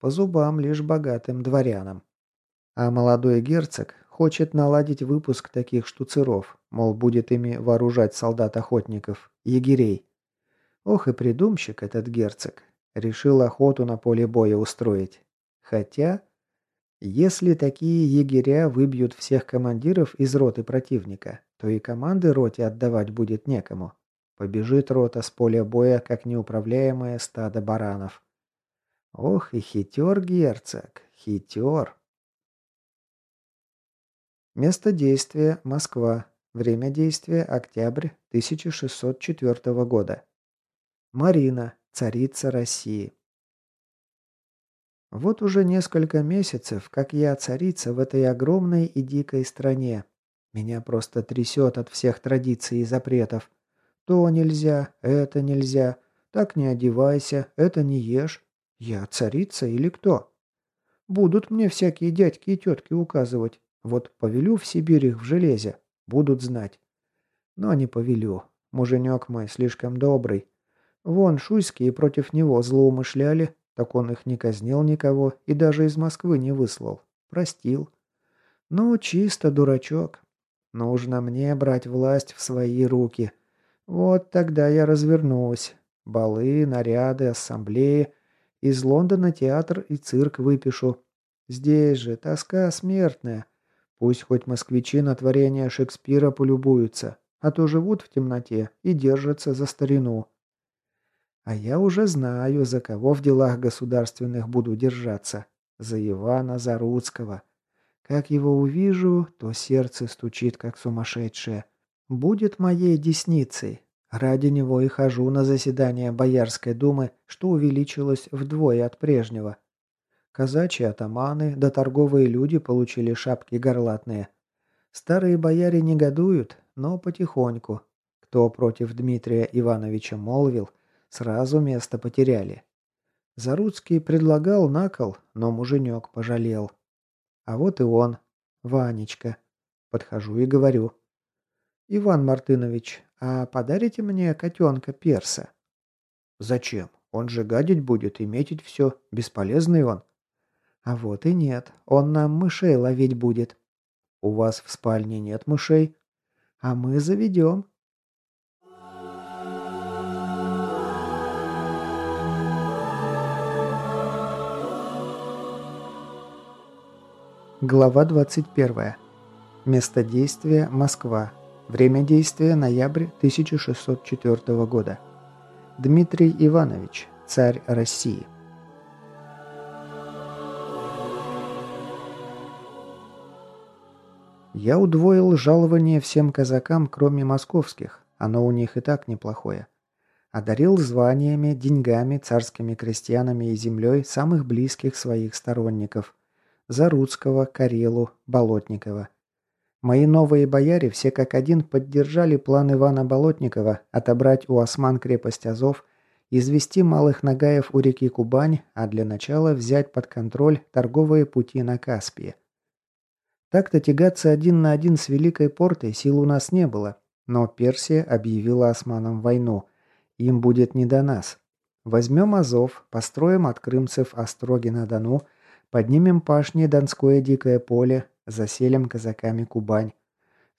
По зубам лишь богатым дворянам. А молодой герцог хочет наладить выпуск таких штуцеров, мол, будет ими вооружать солдат-охотников, егерей. Ох и придумщик этот герцог, Решил охоту на поле боя устроить. Хотя, если такие егеря выбьют всех командиров из роты противника, то и команды роте отдавать будет некому. Побежит рота с поля боя, как неуправляемое стадо баранов. Ох, и хитер герцог, хитер. Место действия – Москва. Время действия – октябрь 1604 года. Марина, царица России. Вот уже несколько месяцев, как я царица в этой огромной и дикой стране. Меня просто трясет от всех традиций и запретов. То нельзя, это нельзя, так не одевайся, это не ешь. Я царица или кто? Будут мне всякие дядьки и тетки указывать. Вот повелю в Сибирь их в железе, будут знать. Но не повелю. Муженек мой слишком добрый, Вон шуйские против него злоумышляли, так он их не казнил никого и даже из Москвы не выслал. Простил. Ну, чисто дурачок. Нужно мне брать власть в свои руки. Вот тогда я развернусь. Балы, наряды, ассамблеи. Из Лондона театр и цирк выпишу. Здесь же тоска смертная. Пусть хоть москвичи на творение Шекспира полюбуются, а то живут в темноте и держатся за старину. А я уже знаю, за кого в делах государственных буду держаться. За Ивана Заруцкого. Как его увижу, то сердце стучит, как сумасшедшее. Будет моей десницей. Ради него и хожу на заседание Боярской думы, что увеличилось вдвое от прежнего. Казачьи атаманы да торговые люди получили шапки горлатные. Старые бояре негодуют, но потихоньку. Кто против Дмитрия Ивановича молвил, Сразу место потеряли. Заруцкий предлагал накол, но муженек пожалел. А вот и он, Ванечка. Подхожу и говорю. «Иван Мартынович, а подарите мне котенка перса?» «Зачем? Он же гадить будет и метить все. Бесполезный он». «А вот и нет. Он нам мышей ловить будет». «У вас в спальне нет мышей?» «А мы заведем. Глава 21. Место действия – Москва. Время действия – ноябрь 1604 года. Дмитрий Иванович, царь России. Я удвоил жалование всем казакам, кроме московских. Оно у них и так неплохое. Одарил званиями, деньгами, царскими крестьянами и землей самых близких своих сторонников – Заруцкого, Карелу, Болотникова. Мои новые бояре все как один поддержали план Ивана Болотникова отобрать у осман крепость Азов, извести малых нагаев у реки Кубань, а для начала взять под контроль торговые пути на Каспии. Так-то тягаться один на один с Великой Портой сил у нас не было, но Персия объявила османам войну. Им будет не до нас. Возьмем Азов, построим от крымцев Остроги-на-Дону – Поднимем пашни Донское дикое поле, заселим казаками Кубань.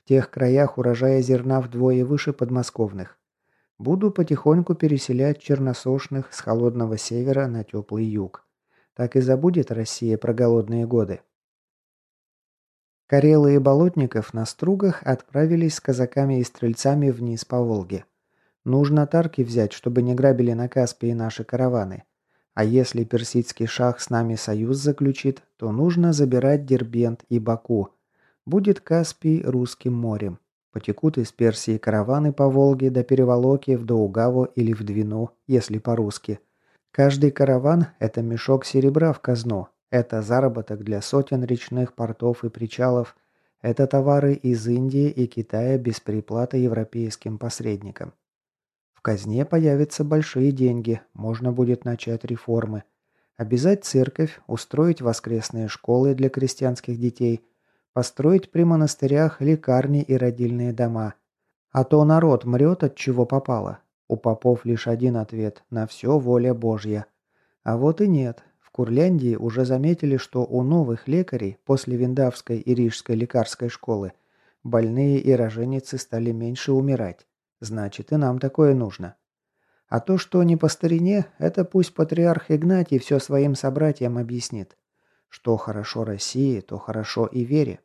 В тех краях урожая зерна вдвое выше подмосковных. Буду потихоньку переселять черносошных с холодного севера на теплый юг. Так и забудет Россия про голодные годы. Карелы и Болотников на стругах отправились с казаками и стрельцами вниз по Волге. Нужно тарки взять, чтобы не грабили на Каспии наши караваны – а если персидский шах с нами союз заключит, то нужно забирать Дербент и Баку. Будет Каспий русским морем. Потекут из Персии караваны по Волге до Переволоки, в Доугаву или в Двину, если по-русски. Каждый караван – это мешок серебра в казну. Это заработок для сотен речных портов и причалов. Это товары из Индии и Китая без приплаты европейским посредникам. В казне появятся большие деньги, можно будет начать реформы. Обязать церковь, устроить воскресные школы для крестьянских детей, построить при монастырях лекарни и родильные дома. А то народ мрет от чего попало. У попов лишь один ответ – на все воля Божья. А вот и нет. В Курляндии уже заметили, что у новых лекарей после Виндавской и Рижской лекарской школы больные и роженицы стали меньше умирать. Значит, и нам такое нужно. А то, что не по старине, это пусть патриарх Игнатий все своим собратьям объяснит. Что хорошо России, то хорошо и вере.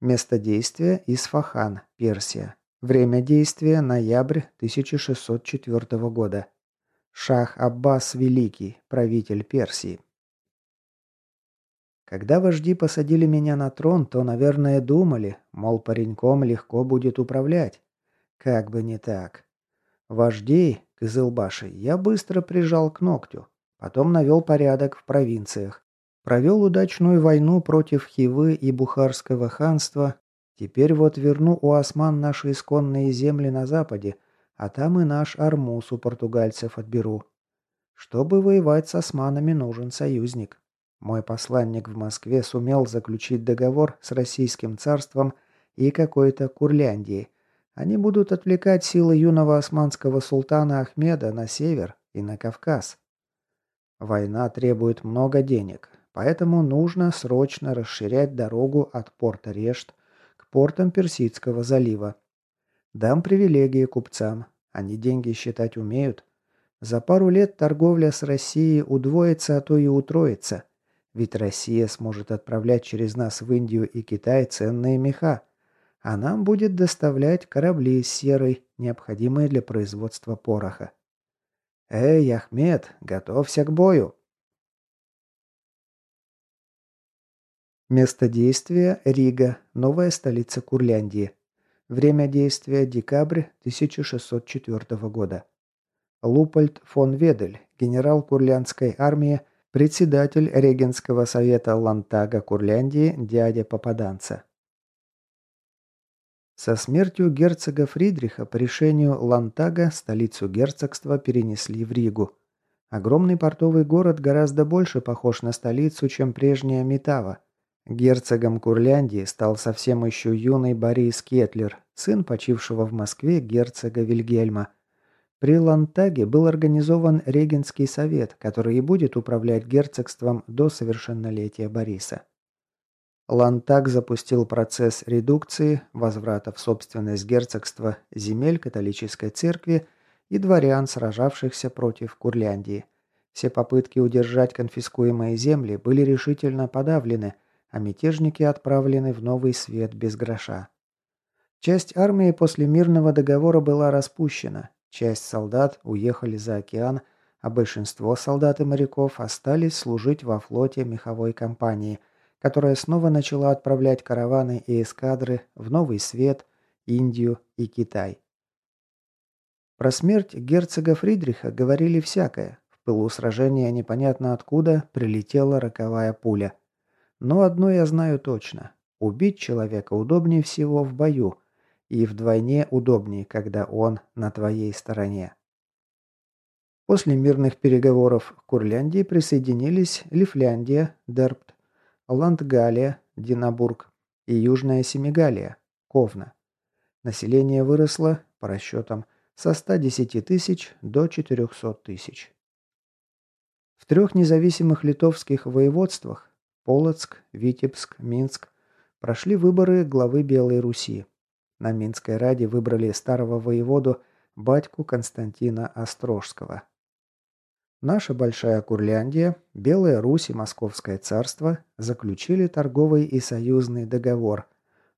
Место действия – Исфахан, Персия. Время действия – ноябрь 1604 года. Шах Аббас Великий, правитель Персии. Когда вожди посадили меня на трон, то, наверное, думали, мол, пареньком легко будет управлять. Как бы не так. Вождей, Кызылбаши, я быстро прижал к ногтю. Потом навел порядок в провинциях. Провел удачную войну против Хивы и Бухарского ханства. Теперь вот верну у осман наши исконные земли на западе, а там и наш Армус у португальцев отберу. Чтобы воевать с османами, нужен союзник. Мой посланник в Москве сумел заключить договор с Российским царством и какой-то Курляндией. Они будут отвлекать силы юного османского султана Ахмеда на север и на Кавказ. Война требует много денег, поэтому нужно срочно расширять дорогу от порта Решт к портам Персидского залива. Дам привилегии купцам, они деньги считать умеют. За пару лет торговля с Россией удвоится, а то и утроится. Ведь Россия сможет отправлять через нас в Индию и Китай ценные меха, а нам будет доставлять корабли с серой, необходимые для производства пороха. «Эй, Ахмед, готовься к бою!» Место действия – Рига, новая столица Курляндии. Время действия – декабрь 1604 года. Лупольд фон Ведель, генерал Курляндской армии, председатель Регенского совета Лантага Курляндии дядя Попаданца. Со смертью герцога Фридриха по решению Лантага столицу герцогства перенесли в Ригу. Огромный портовый город гораздо больше похож на столицу, чем прежняя Метава. Герцогом Курляндии стал совсем еще юный Борис Кетлер, сын почившего в Москве герцога Вильгельма – при Лантаге был организован регенский совет, который и будет управлять герцогством до совершеннолетия Бориса. Лантаг запустил процесс редукции, возврата в собственность герцогства земель католической церкви и дворян, сражавшихся против Курляндии. Все попытки удержать конфискуемые земли были решительно подавлены, а мятежники отправлены в новый свет без гроша. Часть армии после мирного договора была распущена, Часть солдат уехали за океан, а большинство солдат и моряков остались служить во флоте меховой компании, которая снова начала отправлять караваны и эскадры в Новый Свет, Индию и Китай. Про смерть герцога Фридриха говорили всякое. В пылу сражения непонятно откуда прилетела роковая пуля. Но одно я знаю точно. Убить человека удобнее всего в бою – и вдвойне удобнее, когда он на твоей стороне. После мирных переговоров к Курляндии присоединились Лифляндия, Дерпт, Ландгалия, Динабург и Южная Семигалия, Ковна. Население выросло, по расчетам, со 110 тысяч до 400 тысяч. В трех независимых литовских воеводствах – Полоцк, Витебск, Минск – прошли выборы главы Белой Руси, на Минской раде выбрали старого воеводу, батьку Константина Острожского. Наша Большая Курляндия, Белая Русь и Московское царство заключили торговый и союзный договор,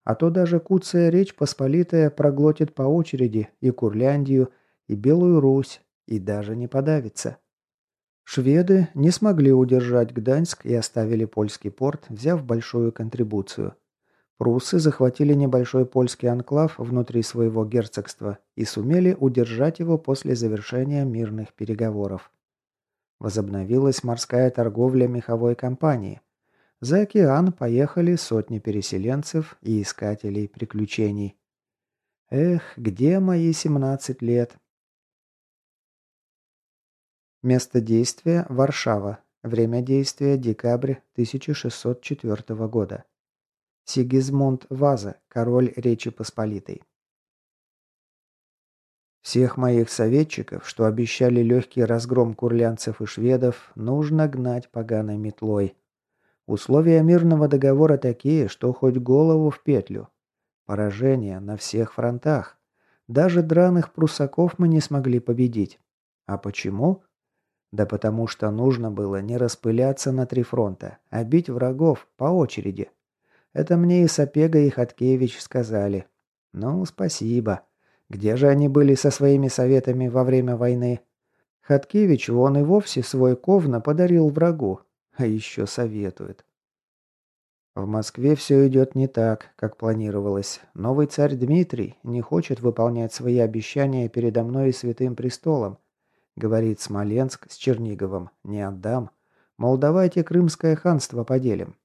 а то даже Куция Речь Посполитая проглотит по очереди и Курляндию, и Белую Русь, и даже не подавится. Шведы не смогли удержать Гданьск и оставили польский порт, взяв большую контрибуцию – Русы захватили небольшой польский анклав внутри своего герцогства и сумели удержать его после завершения мирных переговоров. Возобновилась морская торговля меховой компании. За океан поехали сотни переселенцев и искателей приключений. Эх, где мои 17 лет? Место действия – Варшава. Время действия – декабрь 1604 года. Сигизмунд Ваза, король Речи Посполитой. Всех моих советчиков, что обещали легкий разгром курлянцев и шведов, нужно гнать поганой метлой. Условия мирного договора такие, что хоть голову в петлю. Поражение на всех фронтах. Даже драных прусаков мы не смогли победить. А почему? Да потому что нужно было не распыляться на три фронта, а бить врагов по очереди. Это мне и Сапега, и Хаткевич сказали. Ну, спасибо. Где же они были со своими советами во время войны? Хаткевич вон и вовсе свой ковна подарил врагу, а еще советует. В Москве все идет не так, как планировалось. Новый царь Дмитрий не хочет выполнять свои обещания передо мной и Святым Престолом. Говорит Смоленск с Черниговым, не отдам. Мол, давайте Крымское ханство поделим.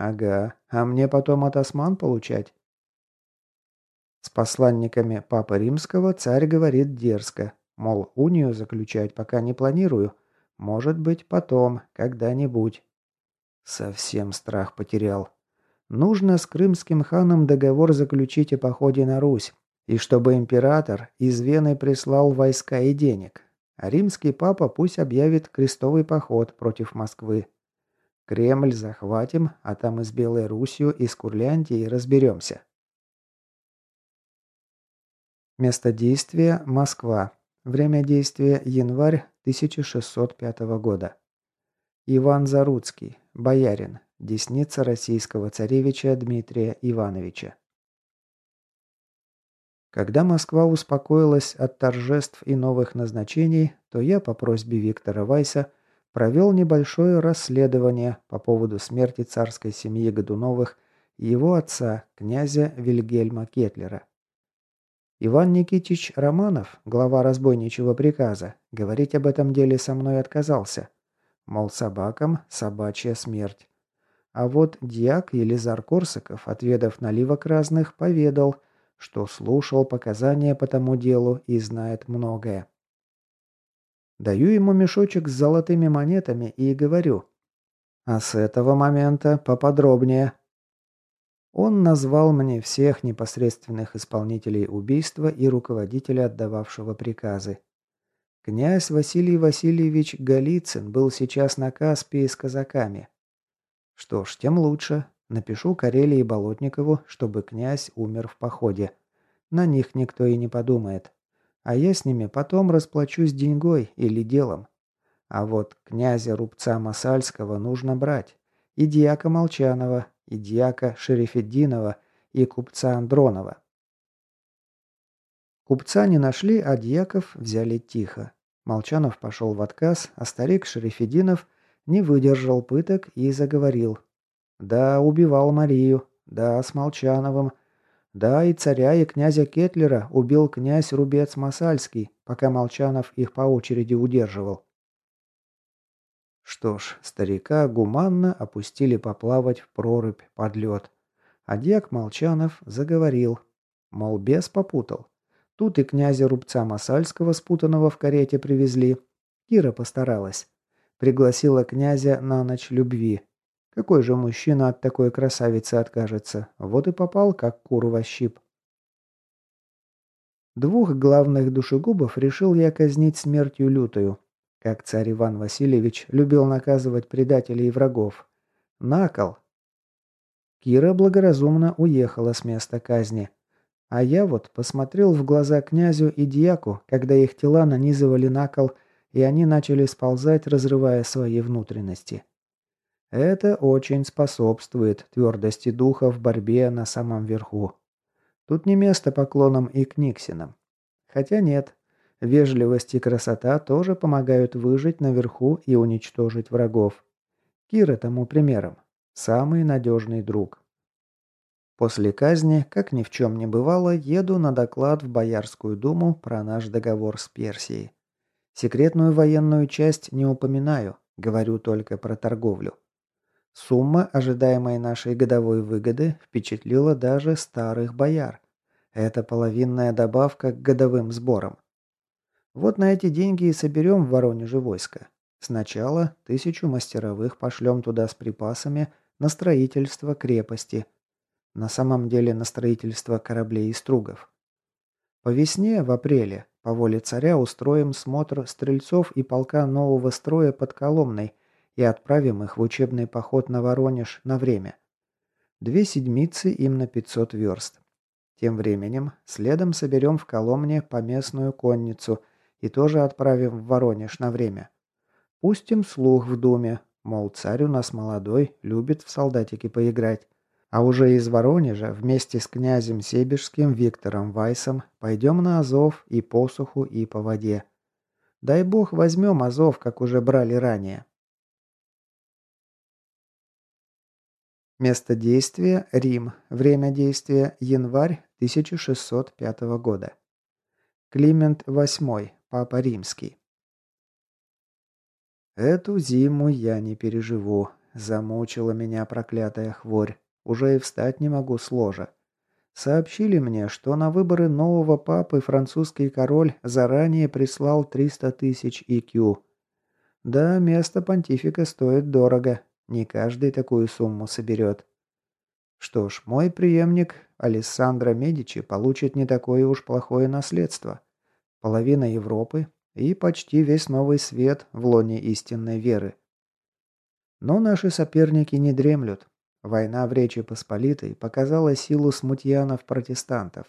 Ага, а мне потом от осман получать? С посланниками Папы Римского царь говорит дерзко, мол, унию заключать пока не планирую, может быть, потом, когда-нибудь. Совсем страх потерял. Нужно с крымским ханом договор заключить о походе на Русь, и чтобы император из Вены прислал войска и денег. А римский папа пусть объявит крестовый поход против Москвы, Кремль захватим, а там и с Белой и с Курляндией разберемся. Место действия – Москва. Время действия – январь 1605 года. Иван Заруцкий, боярин, десница российского царевича Дмитрия Ивановича. Когда Москва успокоилась от торжеств и новых назначений, то я по просьбе Виктора Вайса провел небольшое расследование по поводу смерти царской семьи Годуновых и его отца, князя Вильгельма Кетлера. Иван Никитич Романов, глава разбойничьего приказа, говорить об этом деле со мной отказался. Мол, собакам собачья смерть. А вот диак Елизар Корсаков, отведав наливок разных, поведал, что слушал показания по тому делу и знает многое. Даю ему мешочек с золотыми монетами и говорю. «А с этого момента поподробнее». Он назвал мне всех непосредственных исполнителей убийства и руководителя, отдававшего приказы. Князь Василий Васильевич Голицын был сейчас на Каспии с казаками. Что ж, тем лучше. Напишу Карелии Болотникову, чтобы князь умер в походе. На них никто и не подумает. А я с ними потом расплачусь деньгой или делом. А вот князя Рубца Масальского нужно брать. И дьяка Молчанова, и дьяка Шерифеддинова, и купца Андронова. Купца не нашли, а дьяков взяли тихо. Молчанов пошел в отказ, а старик Шерифединов не выдержал пыток и заговорил. Да, убивал Марию. Да, с Молчановым. Да, и царя, и князя Кетлера убил князь Рубец Масальский, пока Молчанов их по очереди удерживал. Что ж, старика гуманно опустили поплавать в прорубь под лед. А дьяк Молчанов заговорил, мол, бес попутал. Тут и князя Рубца Масальского, спутанного в карете, привезли. Кира постаралась. Пригласила князя на ночь любви, какой же мужчина от такой красавицы откажется? Вот и попал, как курва щип. Двух главных душегубов решил я казнить смертью лютою, как царь Иван Васильевич любил наказывать предателей и врагов. Накол. Кира благоразумно уехала с места казни. А я вот посмотрел в глаза князю и дьяку, когда их тела нанизывали на кол, и они начали сползать, разрывая свои внутренности. Это очень способствует твердости духа в борьбе на самом верху. Тут не место поклонам и книксинам. Хотя нет, вежливость и красота тоже помогают выжить наверху и уничтожить врагов. Кира тому примером. Самый надежный друг. После казни, как ни в чем не бывало, еду на доклад в Боярскую думу про наш договор с Персией. Секретную военную часть не упоминаю, говорю только про торговлю. Сумма ожидаемой нашей годовой выгоды впечатлила даже старых бояр. Это половинная добавка к годовым сборам. Вот на эти деньги и соберем в Воронеже войско. Сначала тысячу мастеровых пошлем туда с припасами на строительство крепости. На самом деле на строительство кораблей и стругов. По весне, в апреле, по воле царя устроим смотр стрельцов и полка нового строя под Коломной, и отправим их в учебный поход на Воронеж на время. Две седмицы им на 500 верст. Тем временем следом соберем в Коломне поместную конницу и тоже отправим в Воронеж на время. Пустим слух в думе, мол, царь у нас молодой, любит в солдатики поиграть. А уже из Воронежа вместе с князем Себежским Виктором Вайсом пойдем на Азов и по суху, и по воде. Дай бог возьмем Азов, как уже брали ранее. Место действия – Рим. Время действия – январь 1605 года. Климент VIII, Папа Римский. Эту зиму я не переживу. Замучила меня проклятая хворь. Уже и встать не могу с ложа. Сообщили мне, что на выборы нового папы французский король заранее прислал 300 тысяч ИКЮ. Да, место понтифика стоит дорого, не каждый такую сумму соберет. Что ж, мой преемник Алессандро Медичи получит не такое уж плохое наследство. Половина Европы и почти весь новый свет в лоне истинной веры. Но наши соперники не дремлют. Война в Речи Посполитой показала силу смутьянов-протестантов.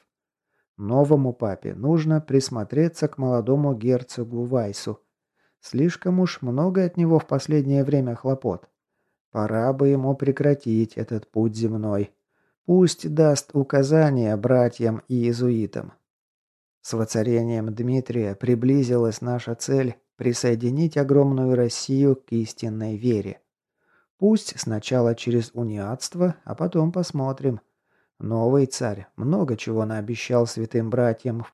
Новому папе нужно присмотреться к молодому герцогу Вайсу. Слишком уж много от него в последнее время хлопот. Пора бы ему прекратить этот путь земной. Пусть даст указания братьям и иезуитам. С воцарением Дмитрия приблизилась наша цель присоединить огромную Россию к истинной вере. Пусть сначала через униатство, а потом посмотрим. Новый царь много чего наобещал святым братьям в